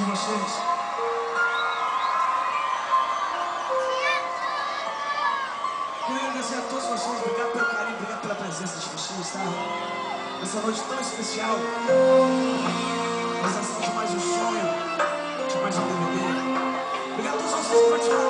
de vocês. Quero agradecer a todos vocês, obrigado pelo carinho, obrigado pela presença de vocês, tá? Essa noite tão especial, Mas sensação de mais um sonho, de mais um DVD. Obrigado a todos vocês que participaram.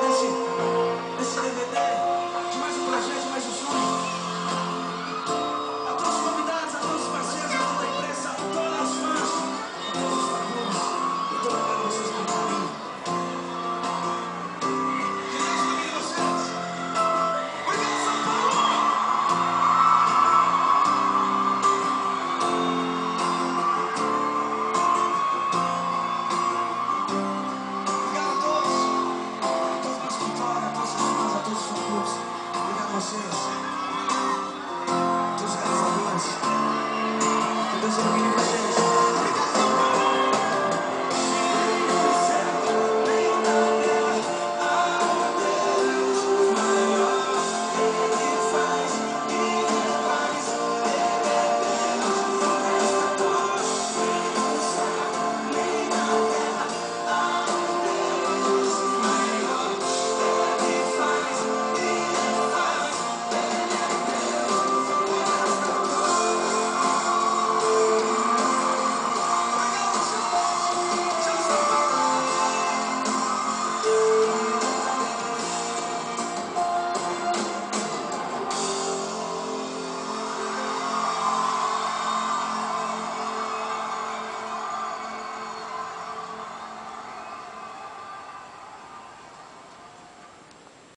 Cause